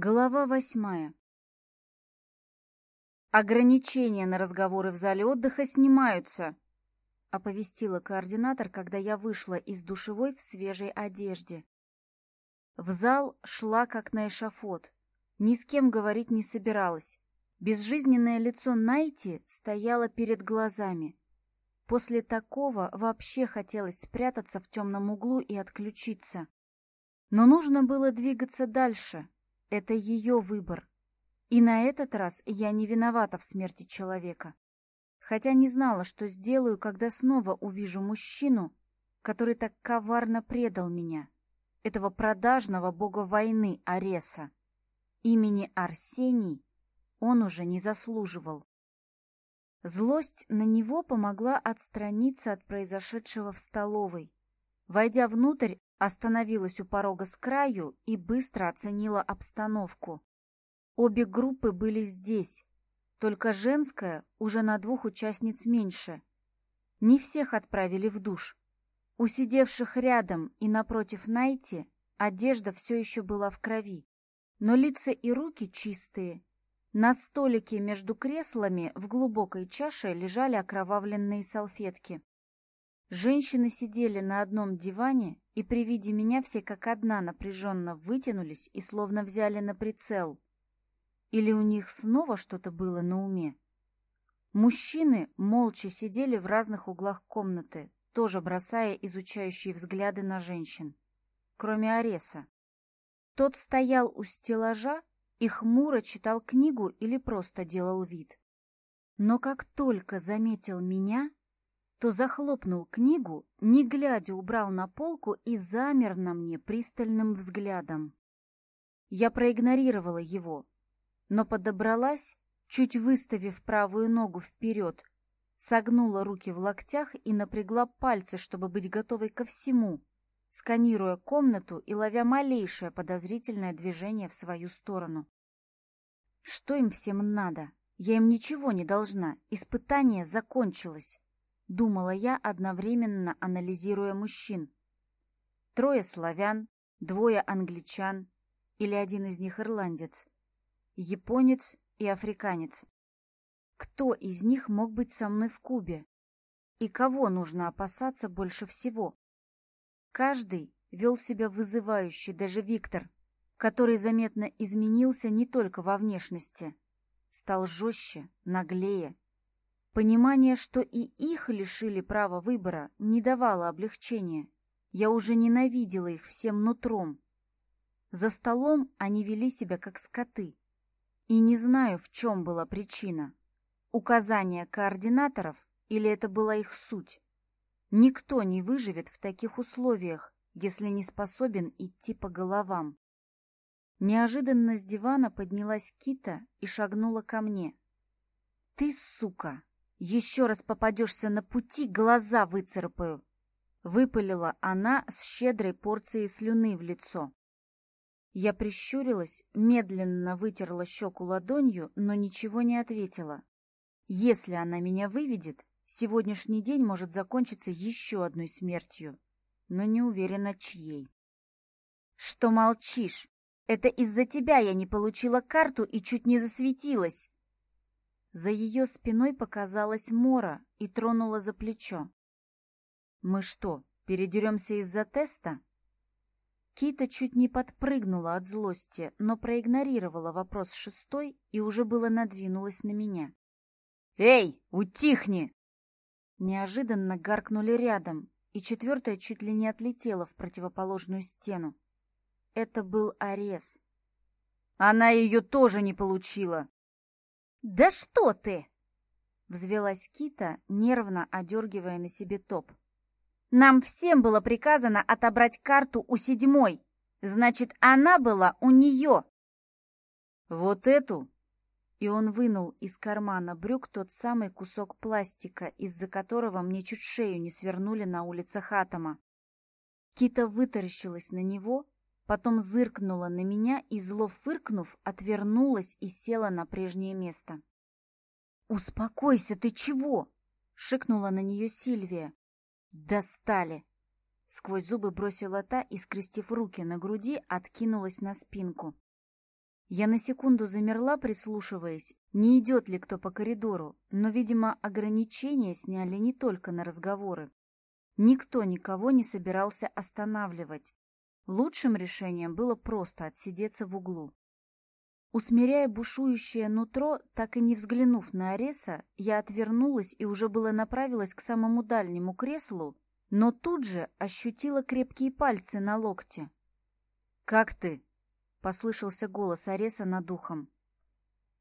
Глава восьмая. «Ограничения на разговоры в зале отдыха снимаются», — оповестила координатор, когда я вышла из душевой в свежей одежде. В зал шла как на эшафот, ни с кем говорить не собиралась. Безжизненное лицо Найти стояло перед глазами. После такого вообще хотелось спрятаться в темном углу и отключиться. Но нужно было двигаться дальше. Это ее выбор. И на этот раз я не виновата в смерти человека. Хотя не знала, что сделаю, когда снова увижу мужчину, который так коварно предал меня, этого продажного бога войны Ареса. Имени Арсений он уже не заслуживал. Злость на него помогла отстраниться от произошедшего в столовой. Войдя внутрь, остановилась у порога с краю и быстро оценила обстановку. Обе группы были здесь, только женская уже на двух участниц меньше. Не всех отправили в душ. У сидевших рядом и напротив Найти одежда все еще была в крови, но лица и руки чистые. На столике между креслами в глубокой чаше лежали окровавленные салфетки. Женщины сидели на одном диване, и при виде меня все как одна напряженно вытянулись и словно взяли на прицел. Или у них снова что-то было на уме? Мужчины молча сидели в разных углах комнаты, тоже бросая изучающие взгляды на женщин, кроме Ареса. Тот стоял у стеллажа и хмуро читал книгу или просто делал вид. Но как только заметил меня, то захлопнул книгу, не глядя убрал на полку и замер на мне пристальным взглядом. Я проигнорировала его, но подобралась, чуть выставив правую ногу вперед, согнула руки в локтях и напрягла пальцы, чтобы быть готовой ко всему, сканируя комнату и ловя малейшее подозрительное движение в свою сторону. Что им всем надо? Я им ничего не должна, испытание закончилось думала я, одновременно анализируя мужчин. Трое славян, двое англичан или один из них ирландец, японец и африканец. Кто из них мог быть со мной в Кубе? И кого нужно опасаться больше всего? Каждый вел себя вызывающе, даже Виктор, который заметно изменился не только во внешности. Стал жестче, наглее, Понимание, что и их лишили права выбора, не давало облегчения. Я уже ненавидела их всем нутром. За столом они вели себя как скоты. И не знаю, в чем была причина. Указания координаторов или это была их суть? Никто не выживет в таких условиях, если не способен идти по головам. Неожиданно с дивана поднялась Кита и шагнула ко мне. «Ты, сука!» еще раз попадешься на пути, глаза выцарапаю!» Выпалила она с щедрой порцией слюны в лицо. Я прищурилась, медленно вытерла щеку ладонью, но ничего не ответила. «Если она меня выведет, сегодняшний день может закончиться еще одной смертью, но не уверена, чьей». «Что молчишь? Это из-за тебя я не получила карту и чуть не засветилась!» За ее спиной показалась Мора и тронула за плечо. «Мы что, передеремся из-за теста?» Кита чуть не подпрыгнула от злости, но проигнорировала вопрос шестой и уже было надвинулась на меня. «Эй, утихни!» Неожиданно гаркнули рядом, и четвертая чуть ли не отлетела в противоположную стену. Это был Арес. «Она ее тоже не получила!» «Да что ты!» — взвелась Кита, нервно одергивая на себе топ. «Нам всем было приказано отобрать карту у седьмой. Значит, она была у нее!» «Вот эту?» И он вынул из кармана брюк тот самый кусок пластика, из-за которого мне чуть шею не свернули на улице Хатама. Кита вытаращилась на него, Потом зыркнула на меня и, зло фыркнув, отвернулась и села на прежнее место. «Успокойся, ты чего?» — шикнула на нее Сильвия. «Достали!» Сквозь зубы бросила та и, скрестив руки на груди, откинулась на спинку. Я на секунду замерла, прислушиваясь, не идет ли кто по коридору, но, видимо, ограничения сняли не только на разговоры. Никто никого не собирался останавливать, Лучшим решением было просто отсидеться в углу. Усмиряя бушующее нутро, так и не взглянув на Ареса, я отвернулась и уже было направилась к самому дальнему креслу, но тут же ощутила крепкие пальцы на локте. «Как ты?» — послышался голос Ареса над ухом.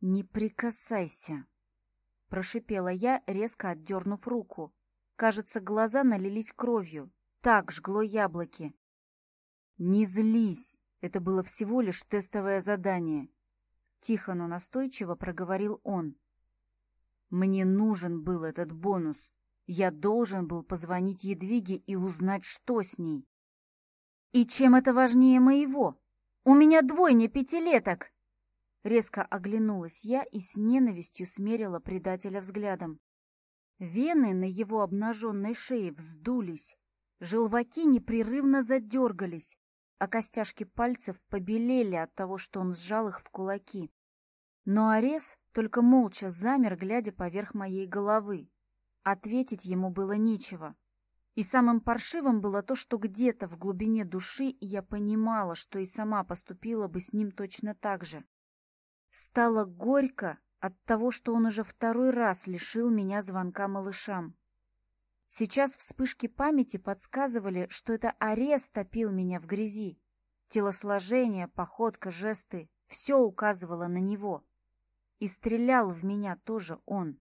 «Не прикасайся!» — прошипела я, резко отдернув руку. Кажется, глаза налились кровью. Так жгло яблоки. Не злись! Это было всего лишь тестовое задание. Тихо, но настойчиво проговорил он. Мне нужен был этот бонус. Я должен был позвонить Едвиге и узнать, что с ней. И чем это важнее моего? У меня двойня пятилеток! Резко оглянулась я и с ненавистью смерила предателя взглядом. Вены на его обнаженной шее вздулись, желваки непрерывно задергались, а костяшки пальцев побелели от того, что он сжал их в кулаки. Но Арес только молча замер, глядя поверх моей головы. Ответить ему было нечего. И самым паршивым было то, что где-то в глубине души я понимала, что и сама поступила бы с ним точно так же. Стало горько от того, что он уже второй раз лишил меня звонка малышам. Сейчас вспышки памяти подсказывали, что это арест топил меня в грязи. Телосложение, походка, жесты — все указывало на него. И стрелял в меня тоже он.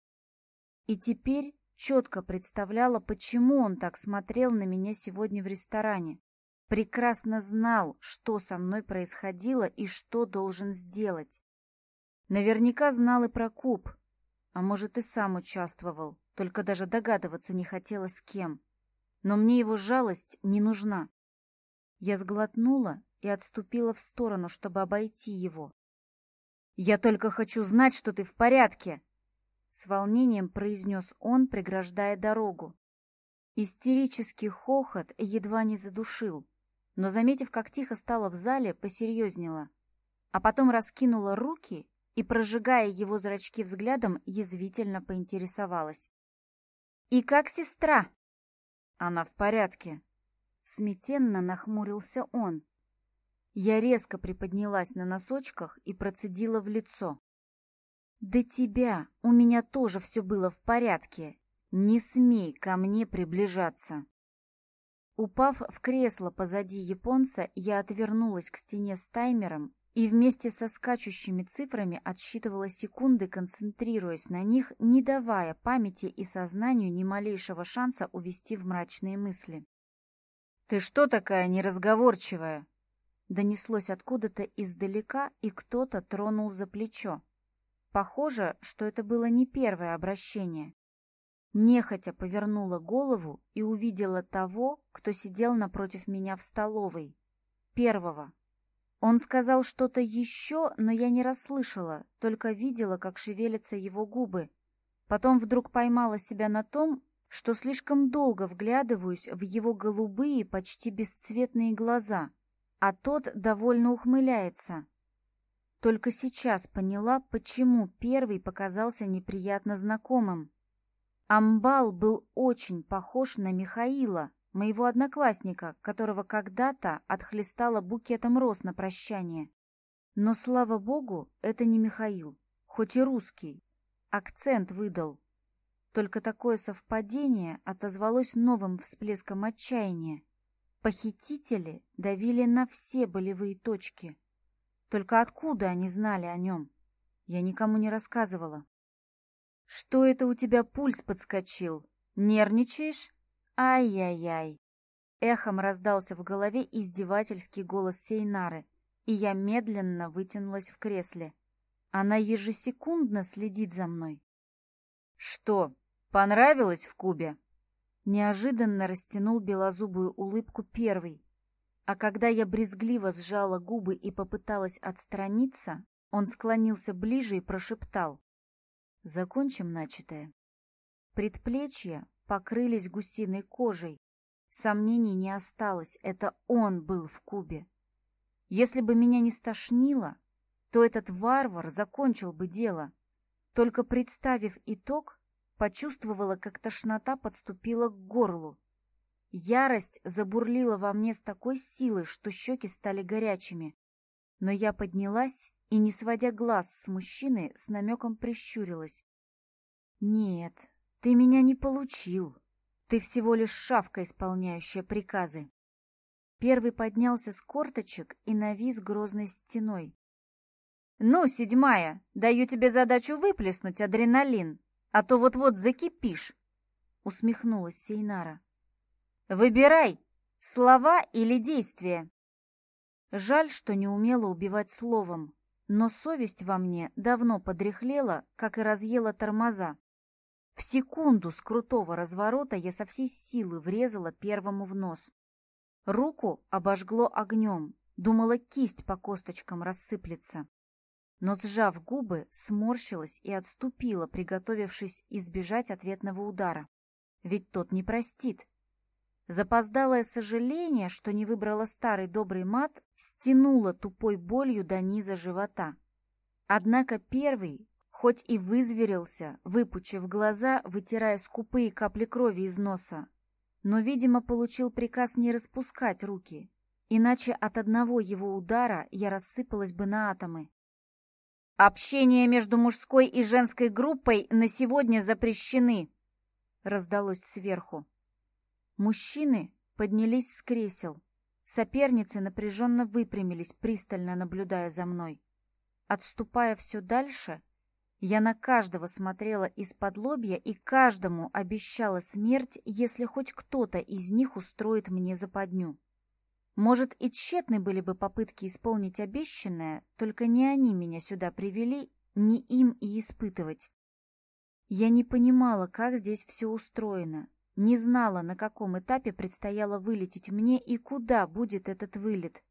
И теперь четко представляла, почему он так смотрел на меня сегодня в ресторане. Прекрасно знал, что со мной происходило и что должен сделать. Наверняка знал и про куб, а может и сам участвовал только даже догадываться не хотела с кем. Но мне его жалость не нужна. Я сглотнула и отступила в сторону, чтобы обойти его. «Я только хочу знать, что ты в порядке!» С волнением произнес он, преграждая дорогу. Истерический хохот едва не задушил, но, заметив, как тихо стало в зале, посерьезнела, а потом раскинула руки и, прожигая его зрачки взглядом, язвительно поинтересовалась. И как сестра? Она в порядке. Сметенно нахмурился он. Я резко приподнялась на носочках и процедила в лицо. «До тебя у меня тоже все было в порядке. Не смей ко мне приближаться!» Упав в кресло позади японца, я отвернулась к стене с таймером и вместе со скачущими цифрами отсчитывала секунды, концентрируясь на них, не давая памяти и сознанию ни малейшего шанса увести в мрачные мысли. «Ты что такая неразговорчивая?» Донеслось откуда-то издалека, и кто-то тронул за плечо. Похоже, что это было не первое обращение. Нехотя повернула голову и увидела того, кто сидел напротив меня в столовой. Первого, он сказал что-то еще, но я не расслышала, только видела, как шевелятся его губы. Потом вдруг поймала себя на том, что слишком долго вглядываюсь в его голубые, почти бесцветные глаза, а тот довольно ухмыляется. Только сейчас поняла, почему первый показался неприятно знакомым. Амбал был очень похож на Михаила, моего одноклассника, которого когда-то отхлестала букетом роз на прощание. Но, слава богу, это не Михаил, хоть и русский. Акцент выдал. Только такое совпадение отозвалось новым всплеском отчаяния. Похитители давили на все болевые точки. Только откуда они знали о нем? Я никому не рассказывала. «Что это у тебя пульс подскочил? Нервничаешь?» «Ай-яй-яй!» Эхом раздался в голове издевательский голос Сейнары, и я медленно вытянулась в кресле. Она ежесекундно следит за мной. «Что, понравилось в Кубе?» Неожиданно растянул белозубую улыбку первый. А когда я брезгливо сжала губы и попыталась отстраниться, он склонился ближе и прошептал. «Закончим начатое». Предплечье покрылись гусиной кожей. Сомнений не осталось, это он был в кубе. Если бы меня не стошнило, то этот варвар закончил бы дело. Только представив итог, почувствовала, как тошнота подступила к горлу. Ярость забурлила во мне с такой силой, что щеки стали горячими. Но я поднялась и, не сводя глаз с мужчины, с намеком прищурилась. «Нет, ты меня не получил. Ты всего лишь шавка, исполняющая приказы. Первый поднялся с корточек и навис грозной стеной. «Ну, седьмая, даю тебе задачу выплеснуть адреналин, а то вот-вот закипишь!» Усмехнулась Сейнара. «Выбирай, слова или действия!» Жаль, что не умела убивать словом, но совесть во мне давно подряхлела, как и разъела тормоза. В секунду с крутого разворота я со всей силы врезала первому в нос. Руку обожгло огнем, думала, кисть по косточкам рассыплется. Но, сжав губы, сморщилась и отступила, приготовившись избежать ответного удара. Ведь тот не простит. Запоздалое сожаление, что не выбрала старый добрый мат, стянуло тупой болью до низа живота. Однако первый хоть и вызверился, выпучив глаза, вытирая скупые капли крови из носа. Но, видимо, получил приказ не распускать руки, иначе от одного его удара я рассыпалась бы на атомы. «Общение между мужской и женской группой на сегодня запрещены!» раздалось сверху. Мужчины поднялись с кресел. Соперницы напряженно выпрямились, пристально наблюдая за мной. Отступая все дальше, я на каждого смотрела из-под лобья и каждому обещала смерть, если хоть кто-то из них устроит мне западню. Может, и тщетны были бы попытки исполнить обещанное, только не они меня сюда привели, не им и испытывать. Я не понимала, как здесь все устроено, не знала, на каком этапе предстояло вылететь мне и куда будет этот вылет.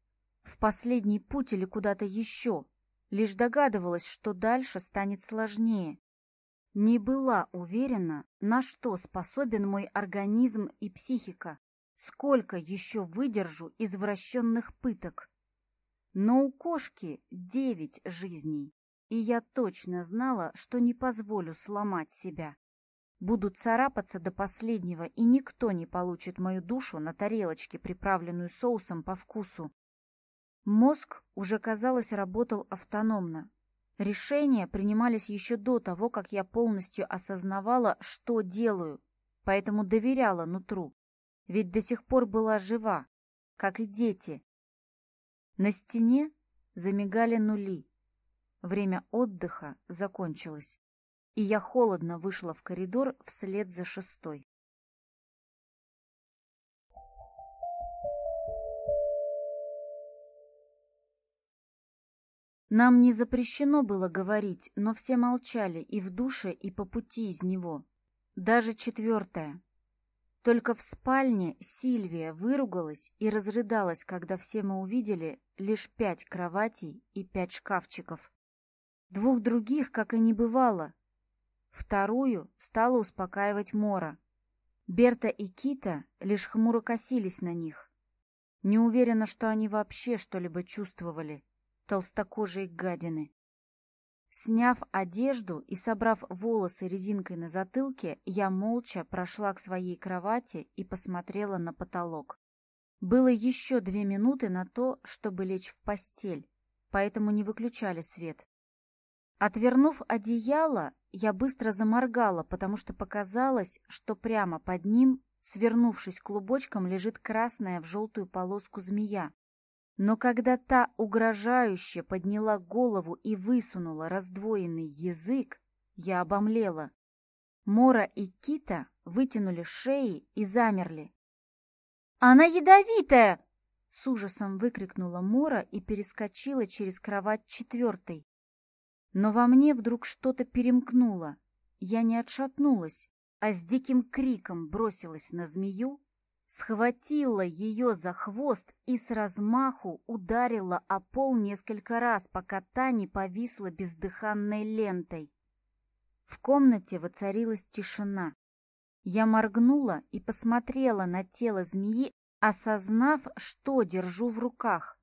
В последний путь или куда-то еще лишь догадывалась, что дальше станет сложнее. Не была уверена, на что способен мой организм и психика, сколько еще выдержу извращенных пыток. Но у кошки девять жизней, и я точно знала, что не позволю сломать себя. Буду царапаться до последнего, и никто не получит мою душу на тарелочке, приправленную соусом по вкусу, Мозг уже, казалось, работал автономно. Решения принимались еще до того, как я полностью осознавала, что делаю, поэтому доверяла нутру. Ведь до сих пор была жива, как и дети. На стене замигали нули. Время отдыха закончилось, и я холодно вышла в коридор вслед за шестой. Нам не запрещено было говорить, но все молчали и в душе, и по пути из него. Даже четвертое. Только в спальне Сильвия выругалась и разрыдалась, когда все мы увидели лишь пять кроватей и пять шкафчиков. Двух других, как и не бывало. Вторую стала успокаивать Мора. Берта и Кита лишь хмуро косились на них. Не уверена, что они вообще что-либо чувствовали толстокожей гадины. Сняв одежду и собрав волосы резинкой на затылке, я молча прошла к своей кровати и посмотрела на потолок. Было еще две минуты на то, чтобы лечь в постель, поэтому не выключали свет. Отвернув одеяло, я быстро заморгала, потому что показалось, что прямо под ним, свернувшись клубочком, лежит красная в желтую полоску змея. Но когда та угрожающе подняла голову и высунула раздвоенный язык, я обомлела. Мора и Кита вытянули шеи и замерли. «Она ядовитая!» — с ужасом выкрикнула Мора и перескочила через кровать четвертой. Но во мне вдруг что-то перемкнуло. Я не отшатнулась, а с диким криком бросилась на змею, схватила ее за хвост и с размаху ударила о пол несколько раз, пока та не повисла бездыханной лентой. В комнате воцарилась тишина. Я моргнула и посмотрела на тело змеи, осознав, что держу в руках.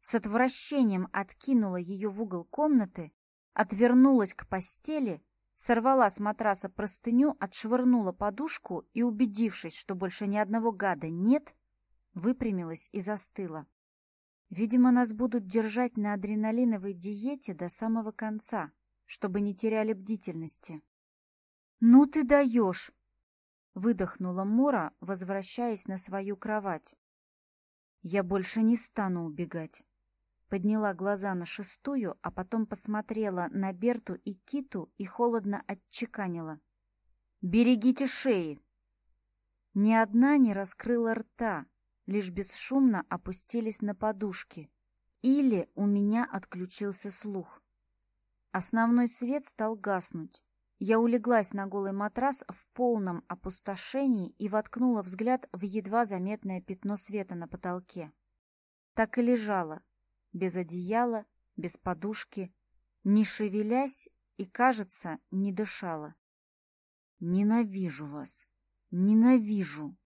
С отвращением откинула ее в угол комнаты, отвернулась к постели сорвала с матраса простыню, отшвырнула подушку и, убедившись, что больше ни одного гада нет, выпрямилась и застыла. Видимо, нас будут держать на адреналиновой диете до самого конца, чтобы не теряли бдительности. «Ну ты даешь!» — выдохнула Мора, возвращаясь на свою кровать. «Я больше не стану убегать». Подняла глаза на шестую, а потом посмотрела на Берту и Киту и холодно отчеканила. «Берегите шеи!» Ни одна не раскрыла рта, лишь бесшумно опустились на подушки. Или у меня отключился слух. Основной свет стал гаснуть. Я улеглась на голый матрас в полном опустошении и воткнула взгляд в едва заметное пятно света на потолке. Так и лежала, без одеяла, без подушки, не шевелясь и, кажется, не дышала. «Ненавижу вас! Ненавижу!»